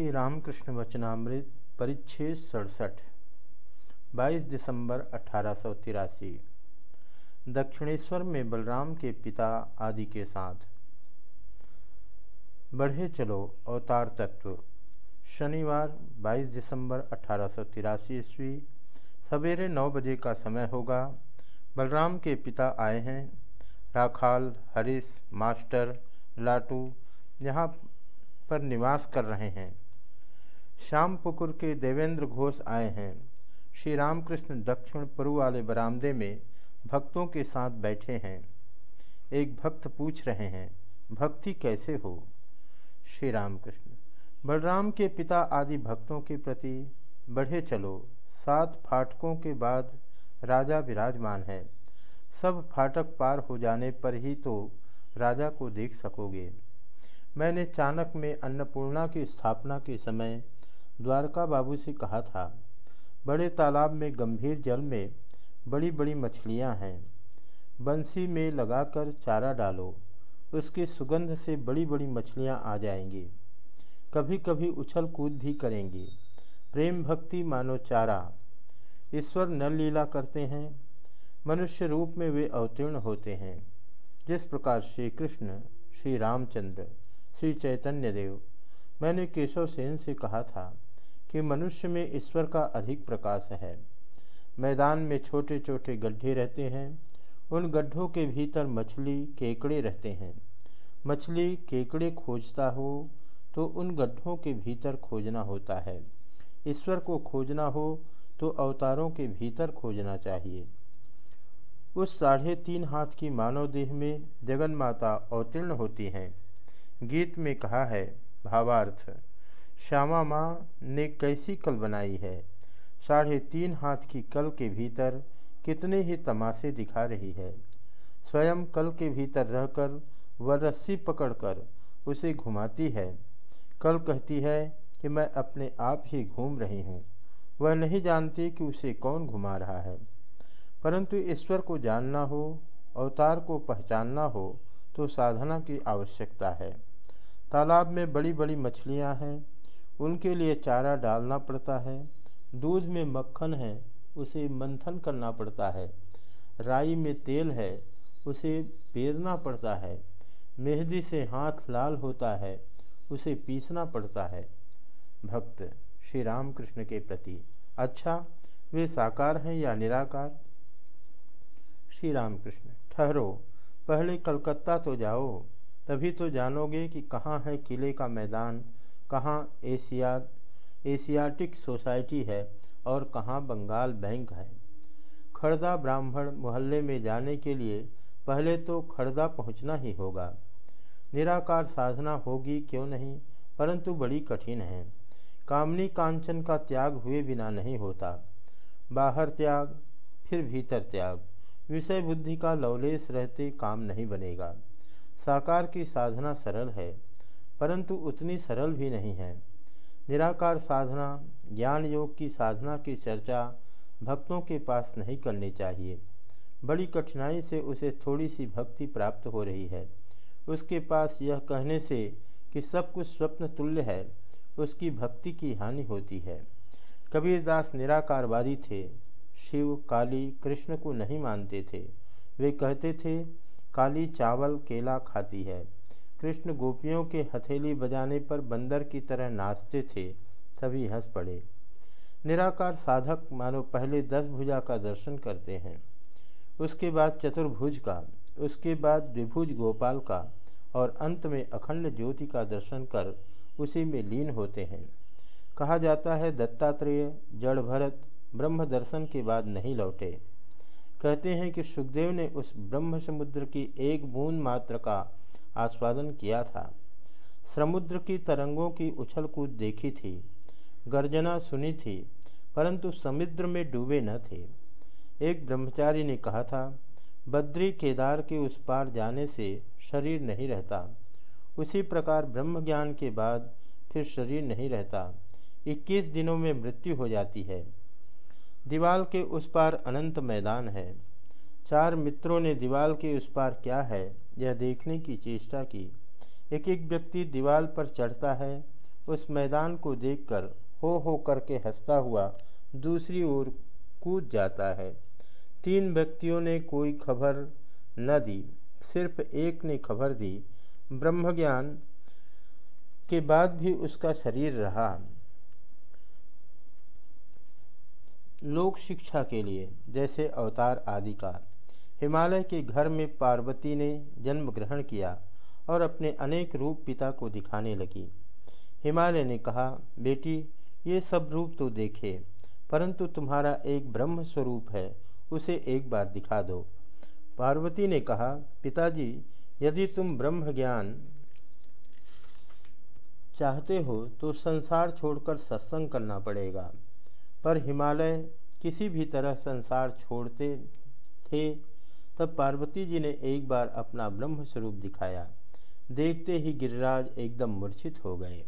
श्री रामकृष्ण वचनामृत परिच्छेद सड़सठ 22 दिसंबर अठारह सौ तिरासी, दक्षिणेश्वर में बलराम के पिता आदि के साथ। बढ़े चलो अवतार तत्व। शनिवार 22 दिसंबर अठारह ईस्वी, सवेरे नौ बजे का समय होगा। बलराम के पिता आए हैं। राखाल, हरीश, मास्टर, लाटू यहाँ पर निवास कर रहे हैं। श्याम पुकुर के देवेंद्र घोष आए हैं। श्री रामकृष्ण दक्षिण पूर्व वाले बरामदे में भक्तों के साथ बैठे हैं। एक भक्त पूछ रहे हैं, भक्ति कैसे हो? श्री रामकृष्ण, बलराम के पिता आदि भक्तों के प्रति बढ़े चलो। सात फाटकों के बाद राजा विराजमान है। सब फाटक पार हो जाने पर ही तो राजा को देख सकोगे। मैंने चाणक में अन्नपूर्णा की स्थापना के समय द्वारका बाबू से कहा था, बड़े तालाब में, गंभीर जल में बड़ी बड़ी मछलियाँ हैं। बंसी में लगाकर चारा डालो, उसकी सुगंध से बड़ी बड़ी मछलियाँ आ जाएँगी। कभी कभी उछल कूद भी करेंगी। प्रेम भक्ति मानो चारा। ईश्वर नल लीला करते हैं। मनुष्य रूप में वे अवतीर्ण होते हैं। जिस प्रकार श्री कृष्ण श्री रामचंद्र, श्री चैतन्य देव, मैंने केशव सेन से कहा था कि मनुष्य में ईश्वर का अधिक प्रकाश है। मैदान में छोटे छोटे गड्ढे रहते हैं। उन गड्ढों के भीतर मछली केकड़े रहते हैं। मछली केकड़े खोजता हो तो उन गड्ढों के भीतर खोजना होता है। ईश्वर को खोजना हो तो अवतारों के भीतर खोजना चाहिए। उस साढ़े तीन हाथ की मानव देह में जगन माता अवतीर्ण होती हैं। गीत में कहा है, भावार्थ श्यामा माँ ने कैसी कल बनाई है? साढ़े तीन हाथ की कल के भीतर कितने ही तमाशे दिखा रही है। स्वयं कल के भीतर रहकर वह रस्सी पकड़कर उसे घुमाती है। कल कहती है कि मैं अपने आप ही घूम रही हूँ। वह नहीं जानती कि उसे कौन घुमा रहा है। परंतु ईश्वर को जानना हो, अवतार को पहचानना हो तो साधना की आवश्यकता है। तालाब में बड़ी बड़ी मछलियाँ हैं उनके लिए चारा डालना पड़ता है, दूध में मक्खन है, उसे मंथन करना पड़ता है। राई में तेल है, उसे पेरना पड़ता है। मेहंदी से हाथ लाल होता है, उसे पीसना पड़ता है। भक्त श्री राम कृष्ण के प्रति अच्छा वे साकार हैं या निराकार? श्री राम कृष्ण ठहरो, पहले कलकत्ता तो जाओ, तभी तो जानोगे कि कहाँ है किले का मैदान। कहाँ एशिया एशियाटिक सोसाइटी है और कहाँ बंगाल बैंक है। खड़दा ब्राह्मण मोहल्ले में जाने के लिए पहले तो खड़दा पहुँचना ही होगा। निराकार साधना होगी क्यों नहीं, परंतु बड़ी कठिन है। कामनी कांचन का त्याग हुए बिना नहीं होता। बाहर त्याग, फिर भीतर त्याग। विषय बुद्धि का लवलेश रहते काम नहीं बनेगा। साकार की साधना सरल है। परंतु उतनी सरल भी नहीं है। निराकार साधना, ज्ञान योग की साधना की चर्चा भक्तों के पास नहीं करनी चाहिए। बड़ी कठिनाई से उसे थोड़ी सी भक्ति प्राप्त हो रही है। उसके पास यह कहने से कि सब कुछ स्वप्न तुल्य है, उसकी भक्ति की हानि होती है। कबीरदास निराकारवादी थे। शिव, काली, कृष्ण को नहीं मानते थे। वे कहते थे, काली चावल केला खाती है। कृष्ण गोपियों के हथेली बजाने पर बंदर की तरह नाचते थे सभी हंस पड़े। निराकार साधक मानो पहले दस भुजा का दर्शन करते हैं। उसके बाद चतुर्भुज का, उसके बाद द्विभुज गोपाल का, और अंत में अखंड ज्योति का दर्शन कर उसी में लीन होते हैं। कहा जाता है, दत्तात्रेय, जड़ भरत, ब्रह्म दर्शन के बाद नहीं लौटे। कहते हैं कि सुखदेव ने उस ब्रह्म समुद्र की एक बूंद मात्र का आस्वादन किया था। समुद्र की तरंगों की उछल कूद देखी थी, गर्जना सुनी थी, परंतु समुद्र में डूबे न थे। एक ब्रह्मचारी ने कहा था, बद्री केदार के उस पार जाने से शरीर नहीं रहता। उसी प्रकार ब्रह्म ज्ञान के बाद फिर शरीर नहीं रहता। 21 दिनों में मृत्यु हो जाती है। दीवाल के उस पार अनंत मैदान है। चार मित्रों ने दीवाल के उस पार क्या है? यह देखने की चेष्टा की। एक एक व्यक्ति दीवार पर चढ़ता है, उस मैदान को देखकर हो हो करके हंसता हुआ दूसरी ओर कूद जाता है। तीन व्यक्तियों ने कोई खबर न दी, सिर्फ़ एक ने खबर दी। ब्रह्मज्ञान के बाद भी उसका शरीर रहा। लोक शिक्षा के लिए, जैसे अवतार आदि का। हिमालय के घर में पार्वती ने जन्म ग्रहण किया और अपने अनेक रूप पिता को दिखाने लगी। हिमालय ने कहा, बेटी, ये सब रूप तो देखे, परंतु तुम्हारा एक ब्रह्म स्वरूप है, उसे एक बार दिखा दो। पार्वती ने कहा, पिताजी, यदि तुम ब्रह्म ज्ञान चाहते हो तो संसार छोड़कर सत्संग करना पड़ेगा। पर हिमालय किसी भी तरह संसार छोड़ते थे तब पार्वती जी ने एक बार अपना ब्रह्म स्वरूप दिखाया। देखते ही गिरिराज एकदम मूर्छित हो गए।